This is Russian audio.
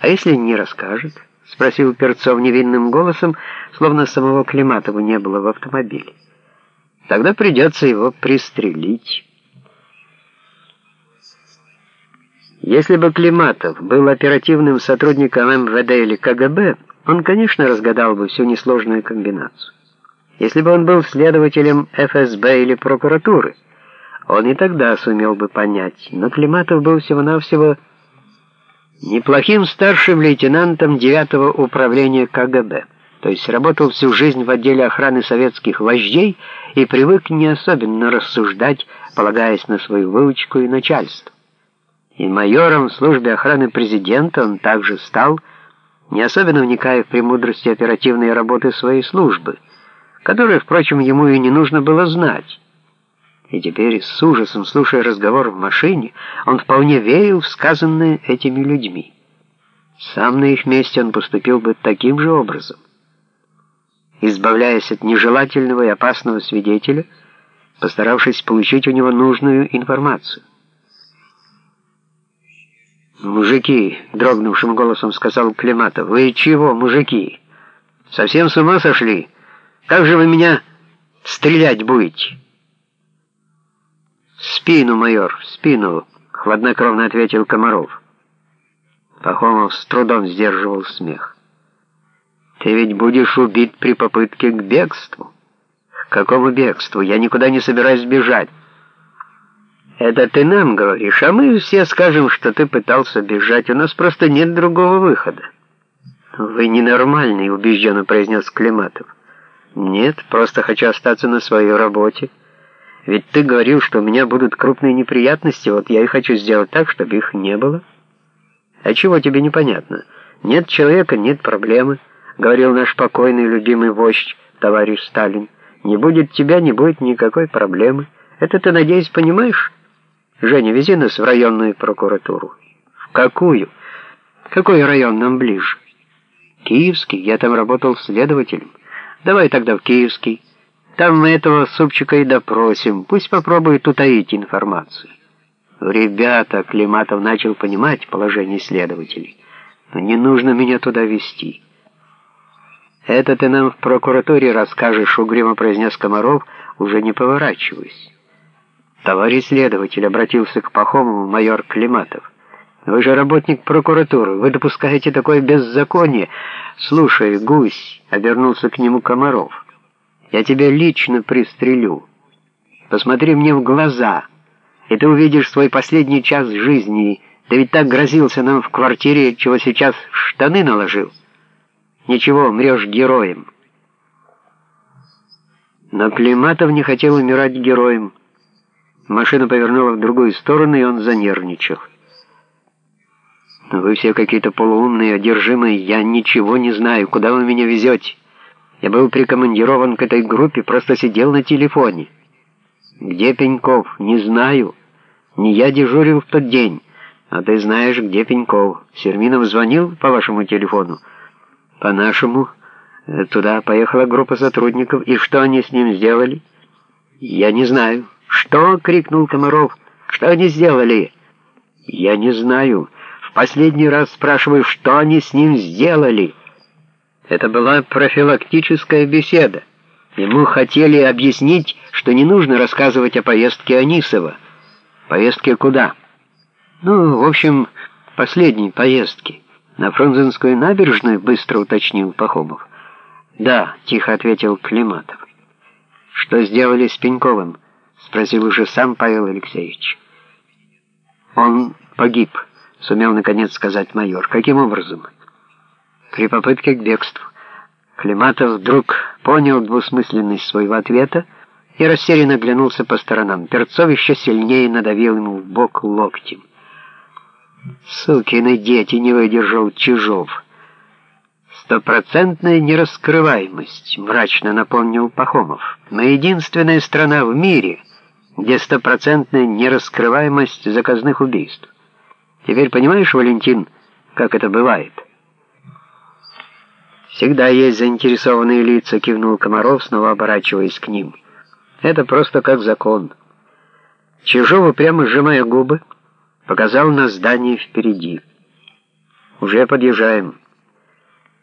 А если не расскажет? Спросил Перцов невинным голосом, словно самого Климатова не было в автомобиле. Тогда придется его пристрелить. Если бы Климатов был оперативным сотрудником МВД или КГБ, он, конечно, разгадал бы всю несложную комбинацию. Если бы он был следователем ФСБ или прокуратуры, он и тогда сумел бы понять, но Климатов был всего-навсего неплохим старшим лейтенантом 9-го управления КГБ, то есть работал всю жизнь в отделе охраны советских вождей и привык не особенно рассуждать, полагаясь на свою выучку и начальство. И майором в службе охраны президента он также стал, не особенно вникая в премудрости оперативной работы своей службы, которую, впрочем, ему и не нужно было знать. И теперь, с ужасом слушая разговор в машине, он вполне верил в сказанное этими людьми. Сам на их месте он поступил бы таким же образом. Избавляясь от нежелательного и опасного свидетеля, постаравшись получить у него нужную информацию. «Мужики!» — дрогнувшим голосом сказал Климатов. «Вы чего, мужики? Совсем с ума сошли? Как же вы меня стрелять будете?» «В спину, майор, в спину!» — хладнокровно ответил Комаров. Пахомов с трудом сдерживал смех. «Ты ведь будешь убит при попытке к бегству». «К какому бегству? Я никуда не собираюсь бежать». «Это ты нам говоришь, а мы все скажем, что ты пытался бежать. У нас просто нет другого выхода». «Вы ненормальный», — убежденно произнес Климатов. «Нет, просто хочу остаться на своей работе». Ведь ты говорил, что у меня будут крупные неприятности, вот я и хочу сделать так, чтобы их не было. А чего тебе непонятно? Нет человека, нет проблемы, говорил наш покойный любимый вождь, товарищ Сталин. Не будет тебя, не будет никакой проблемы. Это ты, надеюсь, понимаешь? Женя, вези нас в районную прокуратуру. В какую? Какой район нам ближе? Киевский, я там работал следователем. Давай тогда в Киевский. Там мы этого супчика и допросим. Пусть попробует утаить информацию. Ребята, Климатов начал понимать положение следователей. Но не нужно меня туда вести. Это ты нам в прокуратуре расскажешь, угрюмо произнес Комаров, уже не поворачиваясь. Товарищ следователь обратился к Пахомову майор Климатов. Вы же работник прокуратуры, вы допускаете такое беззаконие. Слушай, гусь, обернулся к нему Комаров. Я тебя лично пристрелю. Посмотри мне в глаза, и ты увидишь свой последний час жизни. Ты ведь так грозился нам в квартире, чего сейчас штаны наложил. Ничего, умрешь героем. Но Климатов не хотел умирать героем. Машина повернула в другую сторону, и он занервничал. «Вы все какие-то полуумные, одержимые. Я ничего не знаю. Куда вы меня везете?» Я был прикомандирован к этой группе, просто сидел на телефоне. Где Пеньков? Не знаю. Не я дежурил в тот день. А ты знаешь, где Пеньков. Серминов звонил по вашему телефону? По нашему. Э, туда поехала группа сотрудников. И что они с ним сделали? Я не знаю. Что? крикнул Комаров. Что они сделали? Я не знаю. В последний раз спрашиваю, что они с ним сделали. Это была профилактическая беседа. Ему хотели объяснить, что не нужно рассказывать о поездке Анисова. Поездке куда? Ну, в общем, последней поездке. На Фрунзенскую набережную, быстро уточнил Пахомов. Да, тихо ответил Климатов. Что сделали с Пеньковым? Спросил уже сам Павел Алексеевич. Он погиб, сумел наконец сказать майор. Каким образом? При попытке к бегству. Климатов вдруг понял двусмысленность своего ответа и растерянно оглянулся по сторонам. Перцов еще сильнее надавил ему в бок локтем. «Сукины дети!» — не выдержал Чижов. «Стопроцентная нераскрываемость», — мрачно напомнил Пахомов. «Мы единственная страна в мире, где стопроцентная нераскрываемость заказных убийств. Теперь понимаешь, Валентин, как это бывает?» «Всегда есть заинтересованные лица», — кивнул Комаров, снова оборачиваясь к ним. «Это просто как закон». Чижова, прямо сжимая губы, показал на здание впереди. Уже подъезжаем.